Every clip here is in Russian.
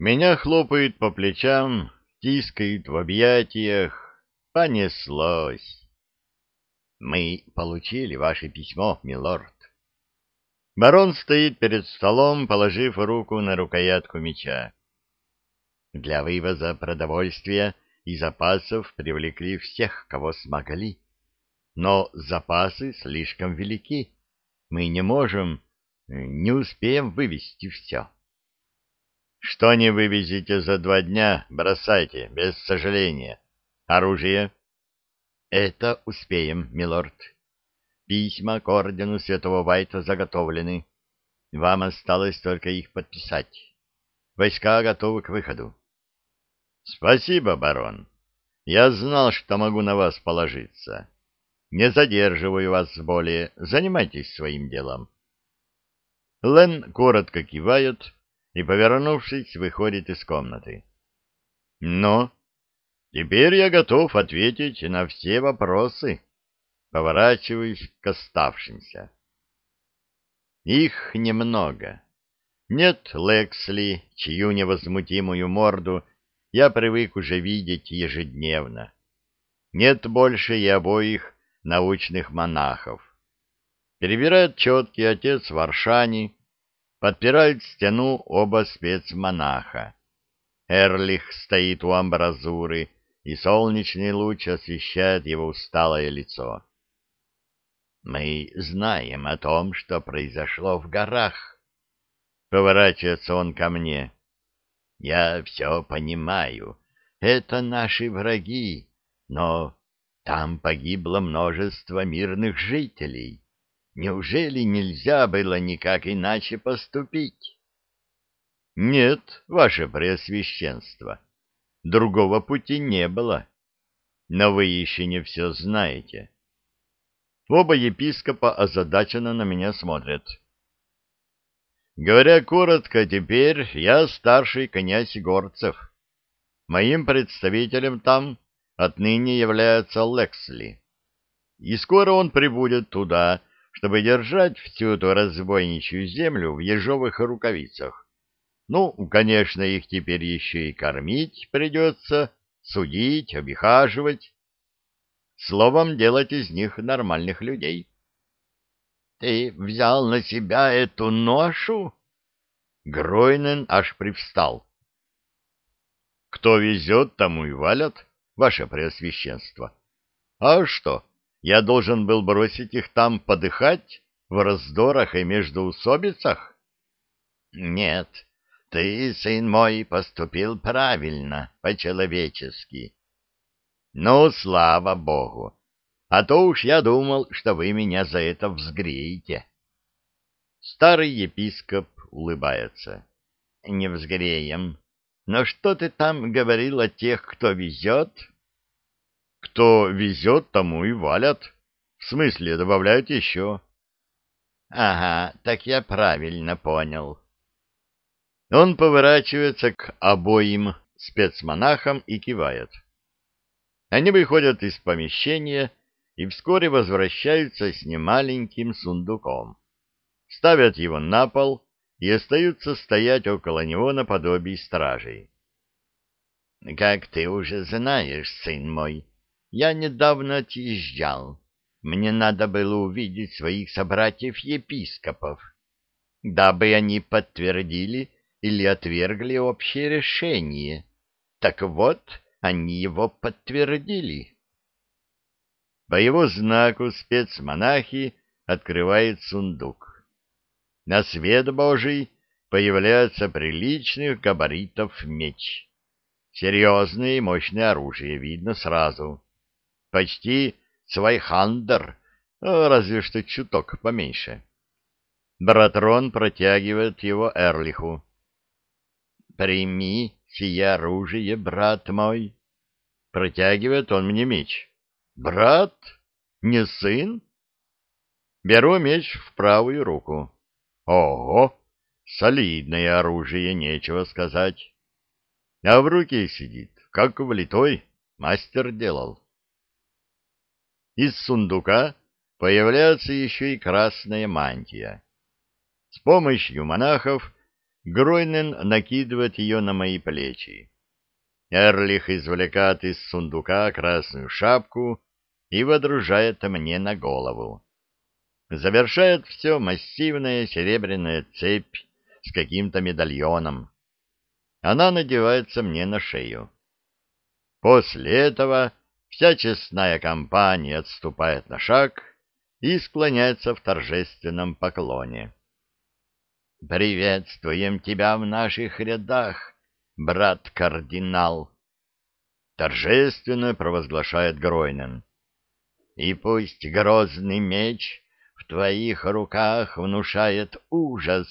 Меня хлопают по плечам, тискают в объятиях. Понеслось. Мы получили ваше письмо, милорд. Барон стоит перед столом, положив руку на рукоятку меча. Для вывоза продовольствия и запасов привлекли всех, кого смогли. Но запасы слишком велики. Мы не можем, не успеем вывести все. Что не вывезете за два дня, бросайте, без сожаления. Оружие? Это успеем, милорд. Письма к ордену Святого Вайта заготовлены. Вам осталось только их подписать. Войска готовы к выходу. Спасибо, барон. Я знал, что могу на вас положиться. Не задерживаю вас более. Занимайтесь своим делом. Лен коротко кивает и, повернувшись, выходит из комнаты. Но теперь я готов ответить на все вопросы. Поворачиваюсь к оставшимся. Их немного. Нет Лексли, чью невозмутимую морду я привык уже видеть ежедневно. Нет больше и обоих научных монахов. Перебирает четкий отец Варшани, подпирают стену оба спецмонаха. Эрлих стоит у амбразуры, и солнечный луч освещает его усталое лицо. «Мы знаем о том, что произошло в горах», — поворачивается он ко мне. «Я все понимаю. Это наши враги, но там погибло множество мирных жителей. Неужели нельзя было никак иначе поступить? Нет, ваше преосвященство, другого пути не было. Но вы еще не все знаете. Оба епископа озадаченно на меня смотрят. Говоря коротко, теперь я старший князь Горцев. Моим представителем там отныне является Лексли. И скоро он прибудет туда, чтобы держать всю эту разбойничью землю в ежовых рукавицах. Ну, конечно, их теперь еще и кормить придется, судить, обихаживать. Словом, делать из них нормальных людей. — Ты взял на себя эту ношу? Гройнен аж привстал. — Кто везет, тому и валят, ваше преосвященство. — А что? Я должен был бросить их там подыхать в раздорах и междоусобицах? Нет, ты, сын мой, поступил правильно, по-человечески. Ну, слава богу! А то уж я думал, что вы меня за это взгреете. Старый епископ улыбается. Не взгреем. Но что ты там говорил о тех, кто везет? — кто везет, тому и валят. В смысле, добавляют еще. Ага, так я правильно понял. Он поворачивается к обоим спецмонахам и кивает. Они выходят из помещения и вскоре возвращаются с немаленьким сундуком. Ставят его на пол и остаются стоять около него наподобие стражей. — Как ты уже знаешь, сын мой, я недавно отъезжал. Мне надо было увидеть своих собратьев-епископов, дабы они подтвердили или отвергли общее решение. Так вот, они его подтвердили. По его знаку спецмонахи открывает сундук. На свет Божий появляется приличных габаритов меч. Серьезное и мощное оружие видно сразу почти свайхандер, разве что чуток поменьше. Братрон протягивает его Эрлиху. «Прими сие оружие, брат мой!» Протягивает он мне меч. «Брат? Не сын?» Беру меч в правую руку. Ого! Солидное оружие, нечего сказать. А в руке сидит, как влитой, мастер делал. Из сундука появляется еще и красная мантия. С помощью монахов Гройнен накидывает ее на мои плечи. Эрлих извлекает из сундука красную шапку и водружает мне на голову. Завершает все массивная серебряная цепь с каким-то медальоном. Она надевается мне на шею. После этого вся честная компания отступает на шаг и склоняется в торжественном поклоне. «Приветствуем тебя в наших рядах, брат-кардинал!» Торжественно провозглашает Гройнен. «И пусть грозный меч в твоих руках внушает ужас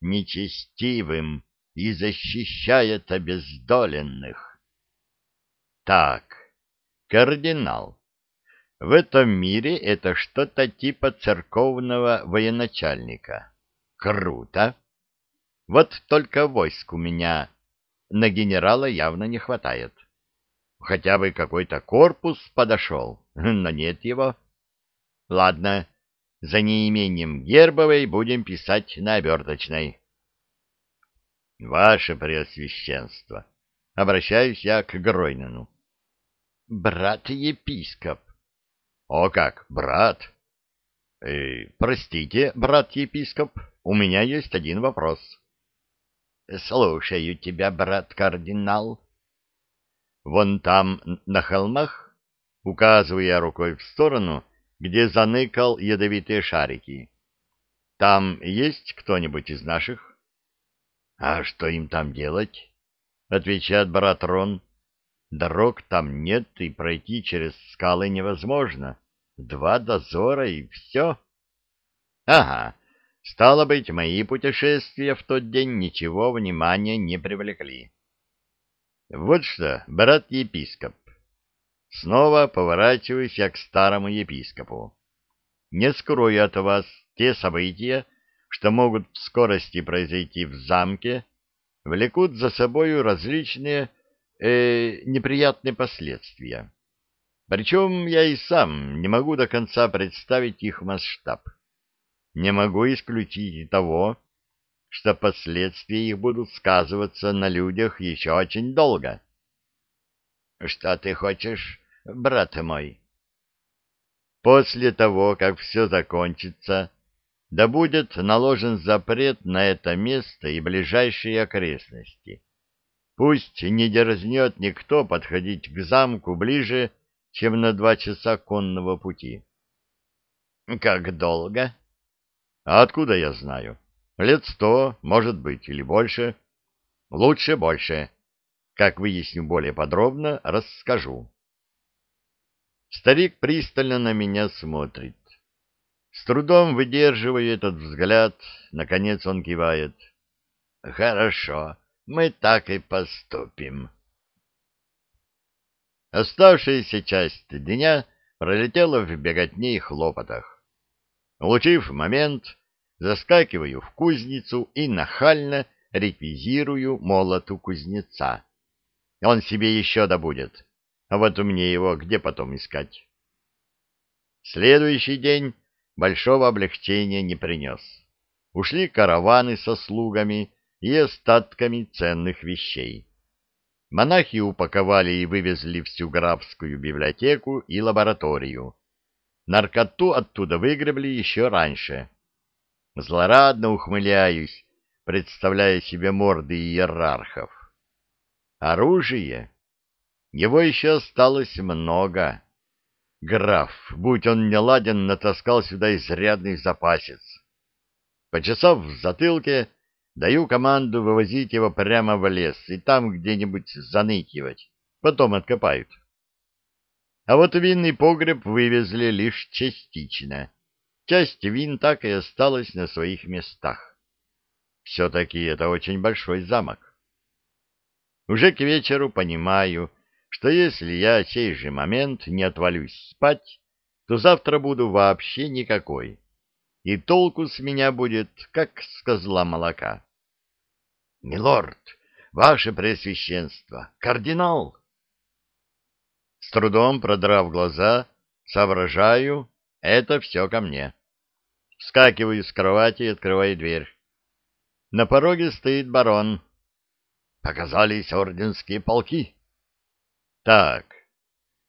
нечестивым и защищает обездоленных». Так, кардинал. В этом мире это что-то типа церковного военачальника. Круто. Вот только войск у меня на генерала явно не хватает. Хотя бы какой-то корпус подошел, но нет его. Ладно, за неимением гербовой будем писать на оберточной. Ваше Преосвященство, обращаюсь я к Гройнену. Брат-епископ. О как, брат? Э, простите, брат-епископ, у меня есть один вопрос. Слушаю тебя, брат-кардинал. Вон там, на холмах, указывая рукой в сторону, где заныкал ядовитые шарики. Там есть кто-нибудь из наших? — А что им там делать? — отвечает брат Рон. — Дорог там нет, и пройти через скалы невозможно. Два дозора, и все. — Ага, Стало быть, мои путешествия в тот день ничего внимания не привлекли. Вот что, брат-епископ. Снова поворачиваюсь я к старому епископу. Не скрою от вас те события, что могут в скорости произойти в замке, влекут за собою различные э, неприятные последствия. Причем я и сам не могу до конца представить их масштаб не могу исключить и того, что последствия их будут сказываться на людях еще очень долго. — Что ты хочешь, брат мой? После того, как все закончится, да будет наложен запрет на это место и ближайшие окрестности. Пусть не дерзнет никто подходить к замку ближе, чем на два часа конного пути. — Как долго? — а откуда я знаю? Лет сто, может быть, или больше. Лучше больше. Как выясню более подробно, расскажу. Старик пристально на меня смотрит. С трудом выдерживая этот взгляд, наконец он кивает. «Хорошо, мы так и поступим». Оставшаяся часть дня пролетела в беготне и хлопотах. Улучив момент, заскакиваю в кузницу и нахально реквизирую молот у кузнеца. Он себе еще добудет, а вот у меня его где потом искать? Следующий день большого облегчения не принес. Ушли караваны со слугами и остатками ценных вещей. Монахи упаковали и вывезли всю графскую библиотеку и лабораторию, Наркоту оттуда выгребли еще раньше. Злорадно ухмыляюсь, представляя себе морды иерархов. Оружие? Его еще осталось много. Граф, будь он не ладен, натаскал сюда изрядный запасец. Почесав в затылке, даю команду вывозить его прямо в лес и там где-нибудь заныкивать. Потом откопают. А вот винный погреб вывезли лишь частично. Часть вин так и осталась на своих местах. Все-таки это очень большой замок. Уже к вечеру понимаю, что если я сей же момент не отвалюсь спать, то завтра буду вообще никакой, и толку с меня будет, как с козла молока. — Милорд, ваше пресвященство, кардинал! С трудом продрав глаза, соображаю, это все ко мне. Вскакиваю с кровати и открываю дверь. На пороге стоит барон. Показались орденские полки. Так,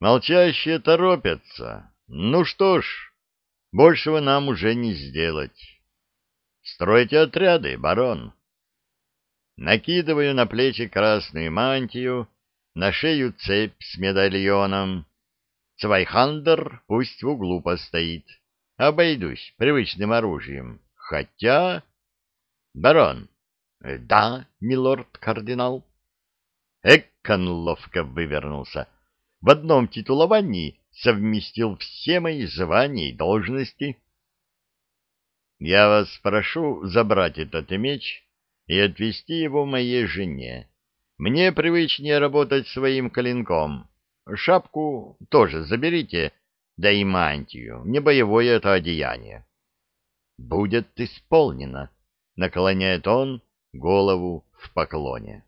молчащие торопятся. Ну что ж, большего нам уже не сделать. Стройте отряды, барон. Накидываю на плечи красную мантию, на шею цепь с медальоном. Цвайхандер пусть в углу постоит. Обойдусь привычным оружием. Хотя... Барон. Да, милорд-кардинал. Эккон ловко вывернулся. В одном титуловании совместил все мои звания и должности. Я вас прошу забрать этот меч и отвезти его моей жене. Мне привычнее работать своим клинком. Шапку тоже заберите, да и мантию, не боевое это одеяние. Будет исполнено, наклоняет он голову в поклоне.